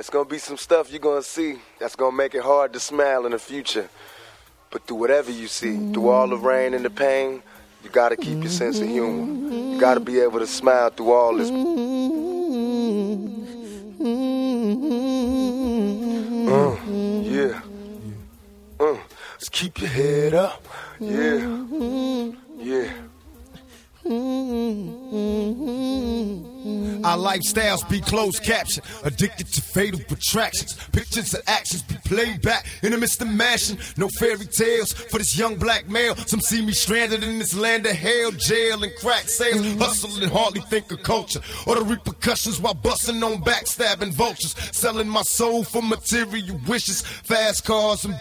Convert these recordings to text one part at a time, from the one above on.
It's gonna be some stuff you're gonna see that's gonna make it hard to smile in the future. But through whatever you see, through all the rain and the pain, you gotta keep your sense of humor. You gotta be able to smile through all this. Uh, yeah. Uh, just keep your head up. Yeah. Yeah. Our lifestyles be closed caption, addicted to fatal attractions. Pictures and actions be played back in the midst of mashing. No fairy tales for this young black male. Some see me stranded in this land of hell, jail, and crack sales. Mm-hmm. Hustling and hardly think of culture or the repercussions while busting on backstabbing vultures. Selling my soul for material wishes, fast cars and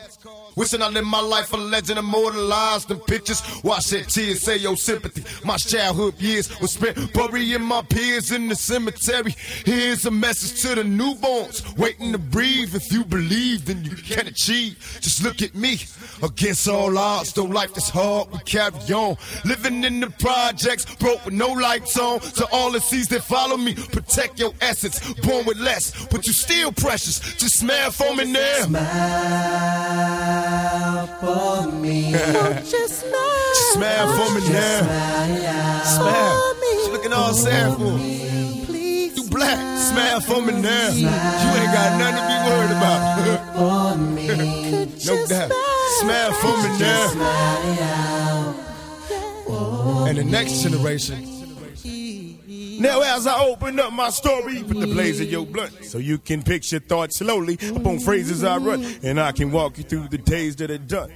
Wishing I lived my life a legend immortalized in pictures. Why shed tears, say your sympathy. My childhood years were spent burying my peers in the cemetery. Here's a message to the newborns waiting to breathe. If you believe, then you can achieve. Just look at me. Against all odds, though life is hard, we carry on. Living in the projects, broke with no lights on. To all the seas that follow me, protect your essence. Born with less, but you still precious. Just smile for me now. Smile for me. just smile. Just smile for me now. Smile. She looking all sad for me. Please. You black. Smile for me now. You ain't got nothing to be worried about. For me. no doubt. Smile for me now. And the next generation. Now, as I open up my story, put the blaze of your blunt so you can picture thoughts slowly upon phrases I run, and I can walk you through the days that are done.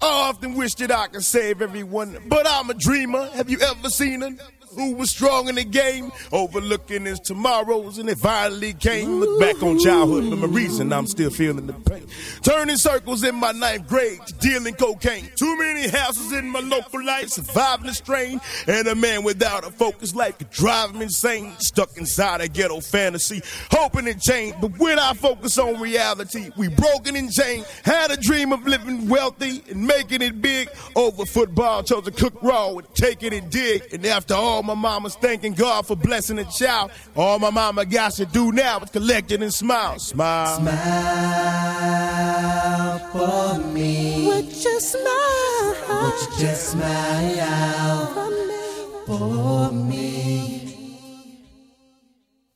I often wish that I could save everyone, but I'm a dreamer. Have you ever seen her? Who was strong in the game, overlooking his tomorrows, and it finally came. Look back on childhood memories, and I'm still feeling the pain. Turning circles in my ninth grade, dealing cocaine. Too many houses in my local life, surviving the strain. And a man without a focus life could drive him insane. Stuck inside a ghetto fantasy, hoping it changed. But when I focus on reality, we broken and chained. Had a dream of living wealthy and making it big. Over football, chose to cook raw and take it and dig. And after all my mama's thanking God for blessing a child, all my mama got to do now is collect it and smile. Smile. Smile for me. Would you smile? Would you just smile for me?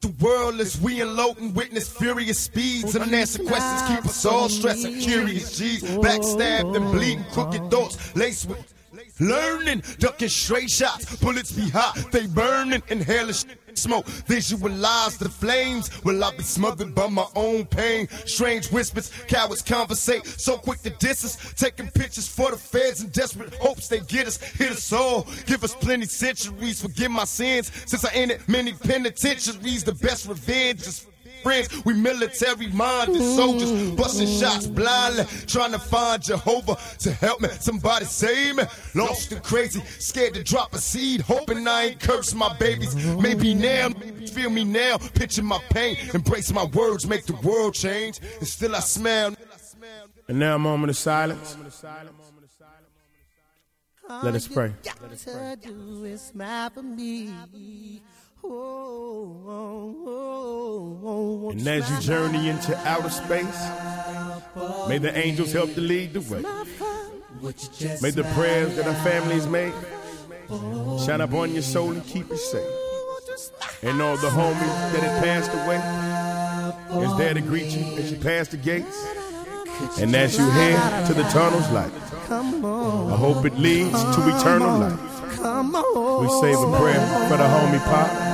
The world is we unloading, witness furious speeds. And unanswered questions keep us all stressing. Curious G's, backstabbed and bleeding, crooked thoughts laced with learning, ducking straight shots. Bullets be hot, they burning, inhaling smoke. Visualize the flames. Will I be smothered by my own pain? Strange whispers, cowards conversate. So quick to us, taking pictures for the feds in desperate hopes they get us. Hit us all, give us plenty centuries. Forgive my sins, since I entered many penitentiaries. The best revenge is friends. We military minded soldiers, busting shots blindly, trying to find Jehovah to help me. Somebody save me. Lost and crazy, scared to drop a seed, hoping I ain't curse my babies. Maybe now, feel me now, picture my pain, embrace my words, make the world change. And still I smile. And now a moment of silence. Let us pray. Got to do is smile for me. Oh, oh, oh, oh, And as you journey into outer space, may the angels help to lead the way. May the prayers that our families make shine upon your soul and keep you safe. And all the homies that had passed away is there to greet you as you pass the gates. And as you head to the tunnel's light, I hope it leads to eternal life. We say a prayer for the homie Pop.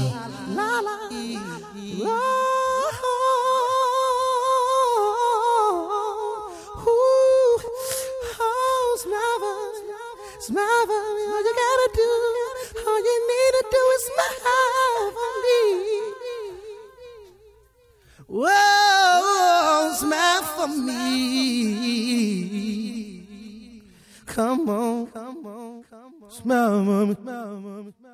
Come on, come on, come on. Smile, mama, smile, smile